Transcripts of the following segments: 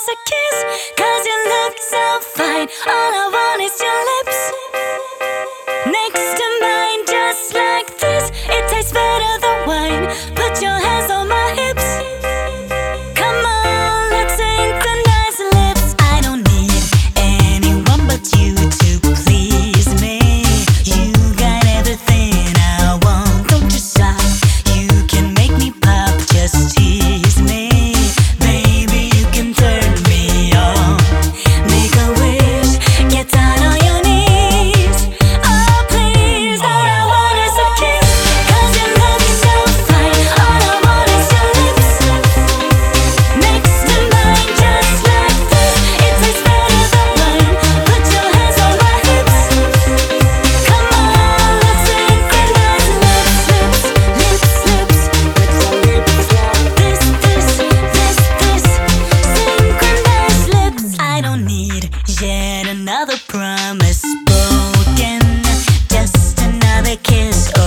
is a kiss, cause you look so fine. All I want is your lips next to mine, just like this. It tastes better than wine. another promise spoken, just another kiss.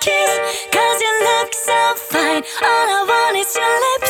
kiss, cause you look so fine. All I want is your lips.